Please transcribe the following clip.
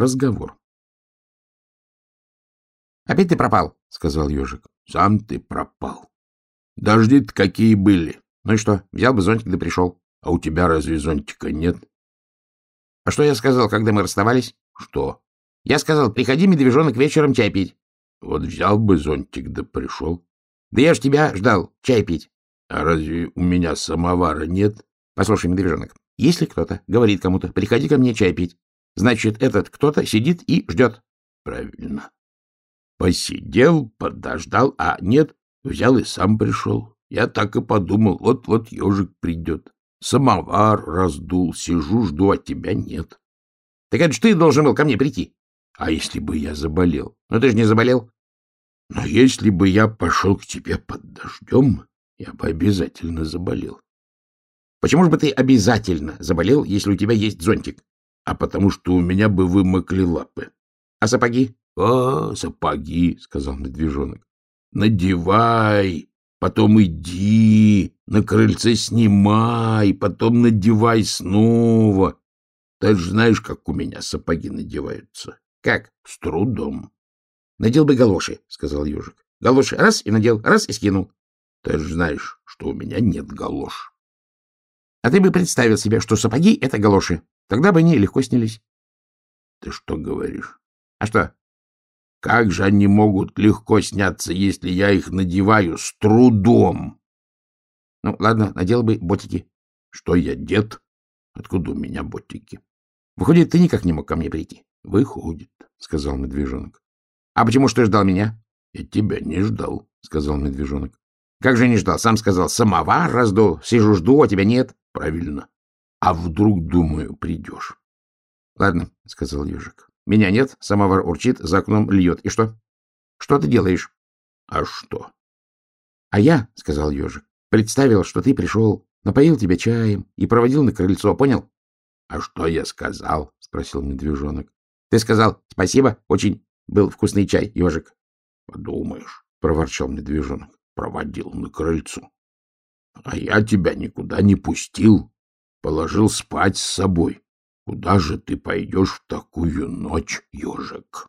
Разговор. — Опять ты пропал, — сказал ежик. — Сам ты пропал. Дожди-то какие были. Ну и что, взял бы зонтик да пришел. А у тебя разве зонтика нет? — А что я сказал, когда мы расставались? — Что? — Я сказал, приходи, медвежонок, вечером чай пить. — Вот взял бы зонтик да пришел. — Да я ж тебя ждал, чай пить. — А разве у меня самовара нет? — Послушай, медвежонок, если кто-то говорит кому-то, приходи ко мне чай пить, значит, этот кто-то сидит и ждет. — Правильно. Посидел, подождал, а нет, взял и сам пришел. Я так и подумал, вот-вот ежик придет. Самовар раздул, сижу, жду, а тебя нет. — Так это ж ты должен был ко мне прийти. — А если бы я заболел? — Ну ты же не заболел. — Но если бы я пошел к тебе под дождем, я бы обязательно заболел. — Почему же бы ты обязательно заболел, если у тебя есть зонтик? — А потому что у меня бы вымокли лапы. — А сапоги? — А, сапоги, — сказал медвежонок. — Надевай, потом иди, на крыльце снимай, потом надевай снова. Ты же знаешь, как у меня сапоги надеваются. — Как? — С трудом. — Надел бы галоши, — сказал ежик. — Галоши раз и надел, раз и скинул. — Ты же знаешь, что у меня нет галош. — А ты бы представил себе, что сапоги — это галоши. Тогда бы они легко снялись. — Ты что говоришь? — А что? — Как же они могут легко сняться, если я их надеваю с трудом? — Ну, ладно, надел бы ботики. — Что я, дед? Откуда у меня ботики? — Выходит, ты никак не мог ко мне прийти? — Выходит, — сказал медвежонок. — А почему ж ты ждал меня? — Я тебя не ждал, — сказал медвежонок. — Как же не ждал? Сам сказал, самовар раздул. Сижу, жду, а тебя нет. — Правильно. А вдруг, думаю, придешь? — Ладно, — сказал ежик. — Меня нет, самовар урчит, за окном льет. И что? Что ты делаешь? — А что? — А я, — сказал ежик, — представил, что ты пришел, напоил тебя чаем и проводил на крыльцо, понял? — А что я сказал? — спросил медвежонок. — Ты сказал спасибо, очень был вкусный чай, ежик. — Подумаешь, — проворчал медвежонок, — проводил на крыльцо. — А я тебя никуда не пустил, положил спать с собой. Куда же ты пойдешь в такую ночь, ежик?